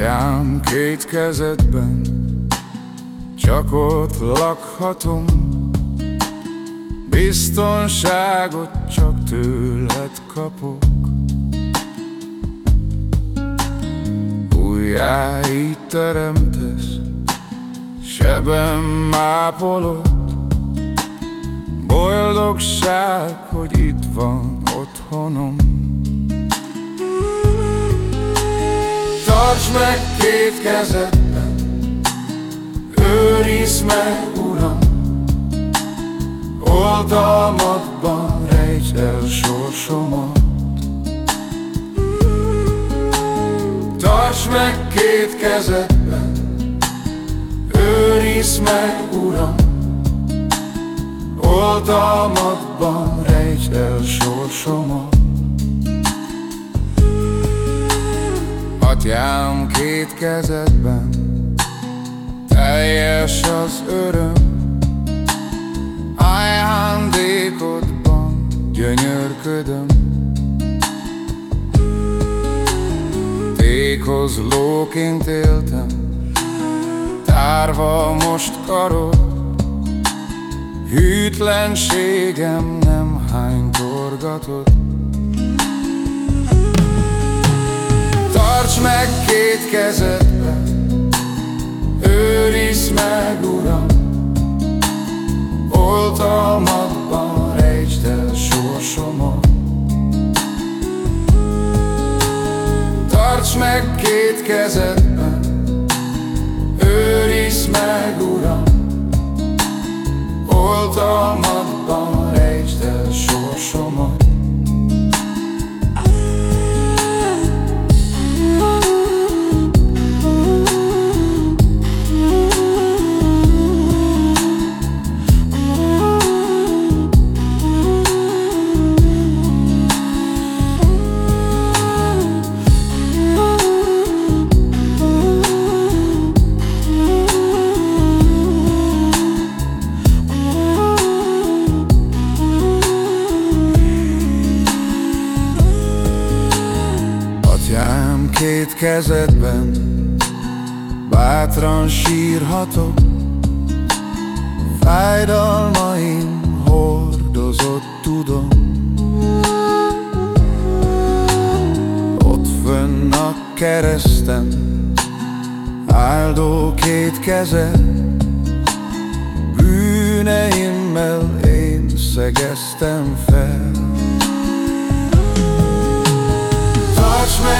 Atyám két kezedben Csak ott lakhatom. Biztonságot csak tőled kapok. Újjá így teremtesz Sebem ápolod. Boldogság, hogy itt van otthonom Tarts meg két kezedben Őrizd meg, Uram. Oldalmadban rejtsd el sorsomat. Tarts meg két kezedben Őrizd meg, Uram. Oldalmadban rejtsd el sorsomat Atyám két kezedben Teljes az öröm. Ajándékodban gyönyörködöm. Tékhoz lóként éltem Tárva most karod. Hűtlenségem nem hánytorgatott Tarts két kezedbe. Őrizd meg, Uram Oltalmadban rejtsd el sorsomat. Tarts meg két kezedben Őrizd meg, Uram Oltalmadban két kezedben Bátran sírhatok Fájdalmaim hordozott tudom. Ott fönn a kereszten Áldó két kezed Bűneimmel én szegeztem fel. Tarts meg